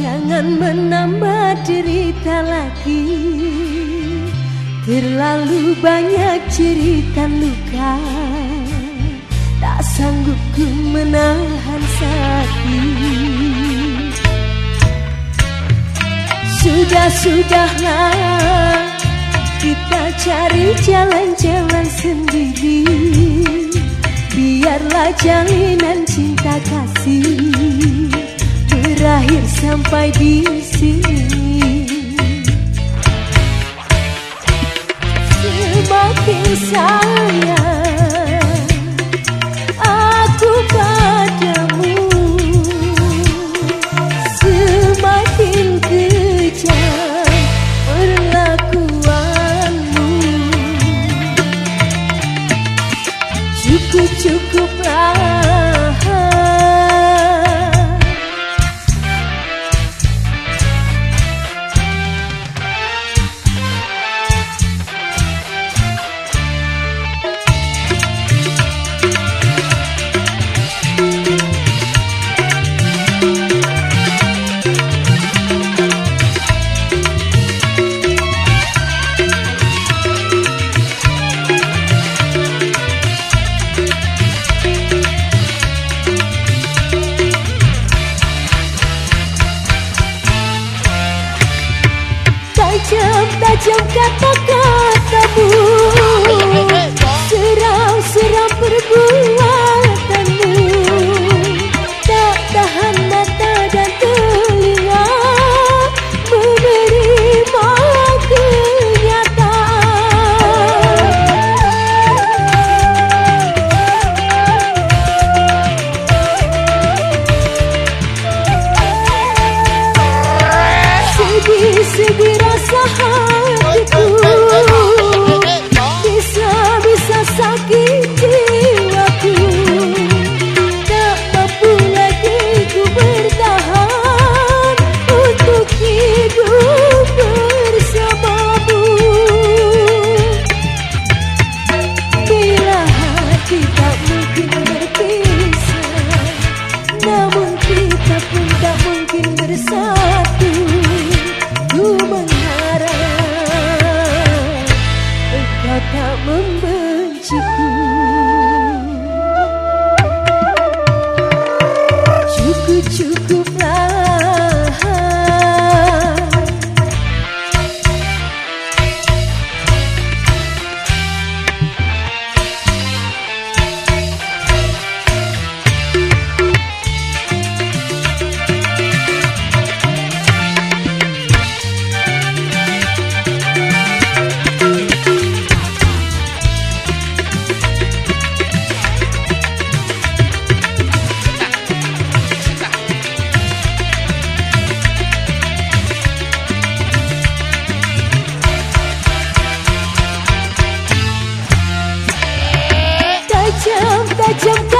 Jangan menambah derita lagi. Terlalu banyak cerita luka. Tak sanggup ku menahan sakit. Sudah-sudahlah Kita cari jalan-jalan sendiri. Biarlah jalinan cinta kasih berakhir sampai di sini. Semakin sayang Tajam-tajam kata-katamu Seram-seram perbuatanmu. Tak tahan mata dan telinga Menerima kenyataan. Sedih-sedih tak membenciku Tajam-tajam kata-katamu